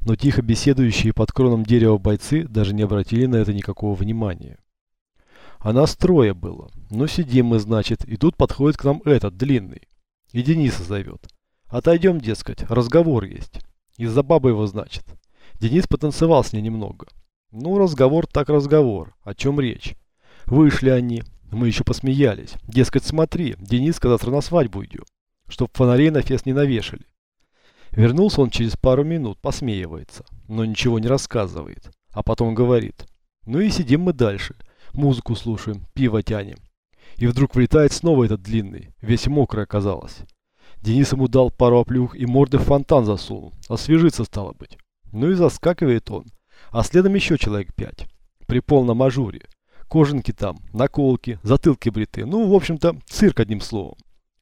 но тихо беседующие под кроном дерева бойцы даже не обратили на это никакого внимания. А нас было. Ну сидим мы, значит, и тут подходит к нам этот, длинный. И Дениса зовет. Отойдем, дескать, разговор есть. Из-за бабы его, значит. Денис потанцевал с ней немного. Ну, разговор так разговор. О чем речь? Вышли они. Мы еще посмеялись. Дескать, смотри, Денис когда-то на свадьбу идет. Чтоб фонарей на фест не навешали. Вернулся он через пару минут, посмеивается, но ничего не рассказывает. А потом говорит. Ну и сидим мы дальше. Музыку слушаем, пиво тянем. И вдруг влетает снова этот длинный, весь мокрый оказалось. Денис ему дал пару оплюх и морды в фонтан засунул. Освежиться стало быть. Ну и заскакивает он. А следом еще человек пять. При полном ажуре. Кожанки там, наколки, затылки бритые. Ну, в общем-то, цирк одним словом.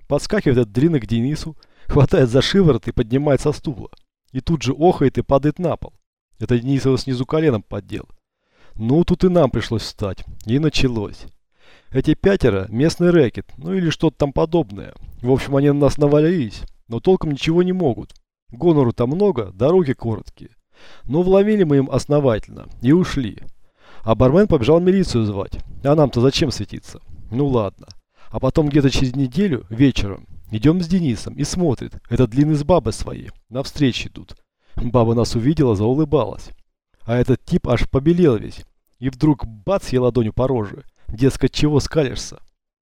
Подскакивает этот длинный к Денису, хватает за шиворот и поднимает со стула. И тут же охает и падает на пол. Это Денис снизу коленом поддел. Ну, тут и нам пришлось встать. И началось. Эти пятеро – местный рэкет, ну или что-то там подобное. В общем, они на нас навалились, но толком ничего не могут. Гонору-то много, дороги короткие. Но вломили мы им основательно и ушли. А бармен побежал милицию звать. А нам-то зачем светиться? Ну ладно. А потом где-то через неделю, вечером, идем с Денисом и смотрит, этот длинный с бабой своей, навстречу идут. Баба нас увидела, заулыбалась. А этот тип аж побелел весь. И вдруг бац ей ладонью по роже. Дескать, чего скалишься?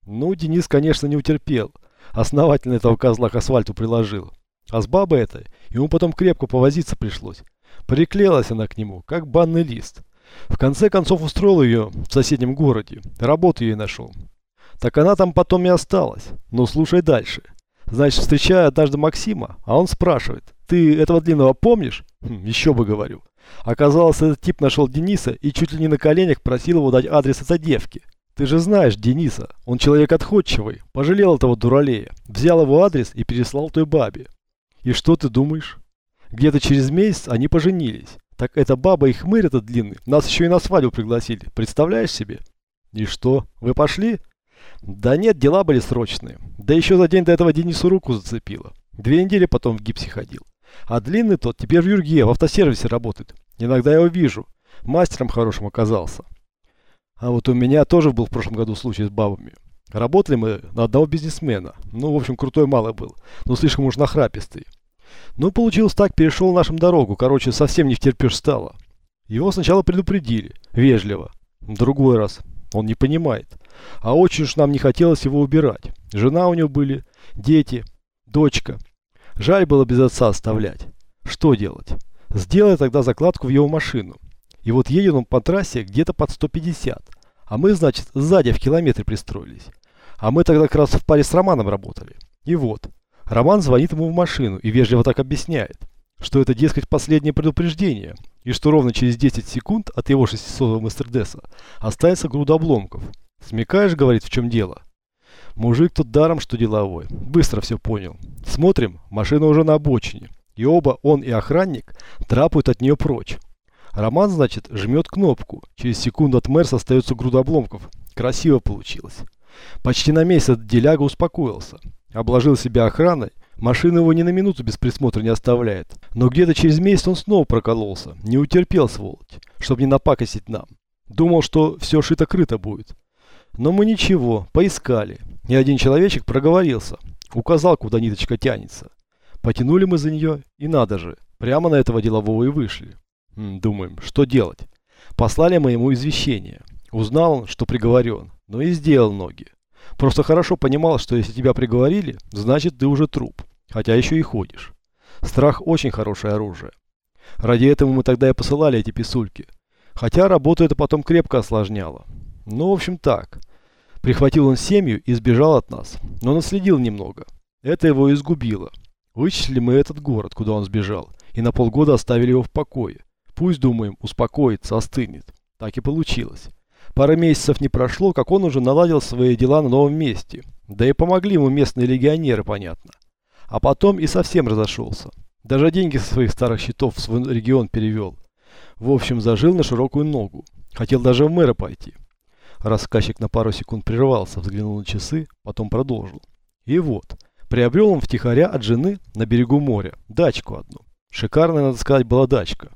Ну, Денис, конечно, не утерпел. Основательно этого козла к асфальту приложил. А с бабой этой ему потом крепко повозиться пришлось. Приклеилась она к нему, как банный лист. В конце концов устроил ее в соседнем городе. Работу ей нашел. Так она там потом и осталась. Ну, слушай дальше. Значит, встречаю однажды Максима, а он спрашивает, ты этого длинного помнишь? Хм, еще бы говорю. Оказалось, этот тип нашел Дениса и чуть ли не на коленях просил его дать адрес этой девки. Ты же знаешь Дениса, он человек отходчивый, пожалел этого дуралея, взял его адрес и переслал той бабе. И что ты думаешь? Где-то через месяц они поженились. Так эта баба и хмырь этот длинный, нас еще и на свадьбу пригласили, представляешь себе? И что, вы пошли? Да нет, дела были срочные. Да еще за день до этого Денису руку зацепило. Две недели потом в гипсе ходил. А длинный тот теперь в Юрге, в автосервисе работает. Иногда я его вижу. Мастером хорошим оказался. А вот у меня тоже был в прошлом году случай с бабами. Работали мы на одного бизнесмена. Ну, в общем, крутой малый был. Но слишком уж нахрапистый. Ну, получилось так, перешел нашим дорогу. Короче, совсем не втерпешь стало. Его сначала предупредили. Вежливо. Другой раз. Он не понимает. А очень уж нам не хотелось его убирать. Жена у него были, дети, дочка. Жаль было без отца оставлять. Что делать? Сделай тогда закладку в его машину. И вот едет он по трассе где-то под 150. А мы, значит, сзади в километре пристроились. А мы тогда как раз в паре с Романом работали. И вот. Роман звонит ему в машину и вежливо так объясняет, что это, дескать, последнее предупреждение, и что ровно через 10 секунд от его 600-го Мерседеса останется груда обломков. Смекаешь, говорит, в чем дело? Мужик тут даром, что деловой. Быстро все понял. Смотрим, машина уже на обочине. И оба, он и охранник, драпают от нее прочь. Роман, значит, жмет кнопку. Через секунду от Мерса остается груда обломков. Красиво получилось. Почти на месяц деляга успокоился. Обложил себя охраной. Машина его ни на минуту без присмотра не оставляет. Но где-то через месяц он снова прокололся. Не утерпел, сволочь, чтобы не напакостить нам. Думал, что все шито-крыто будет. Но мы ничего, поискали. И один человечек проговорился. Указал, куда ниточка тянется. Потянули мы за нее, и надо же, прямо на этого делового и вышли. М, думаем, что делать? Послали мы ему извещение. Узнал он, что приговорен, но и сделал ноги. Просто хорошо понимал, что если тебя приговорили, значит ты уже труп, хотя еще и ходишь. Страх очень хорошее оружие. Ради этого мы тогда и посылали эти писульки. Хотя работу это потом крепко осложняло. Ну, в общем так. Прихватил он семью и сбежал от нас, но наследил немного. Это его изгубило. Вычислили мы этот город, куда он сбежал, и на полгода оставили его в покое. Пусть, думаем, успокоится, остынет. Так и получилось. Пара месяцев не прошло, как он уже наладил свои дела на новом месте. Да и помогли ему местные легионеры, понятно. А потом и совсем разошелся. Даже деньги со своих старых счетов в свой регион перевел. В общем, зажил на широкую ногу. Хотел даже в мэра пойти. Рассказчик на пару секунд прервался, взглянул на часы, потом продолжил. И вот, приобрел он втихаря от жены на берегу моря дачку одну. Шикарная, надо сказать, была дачка.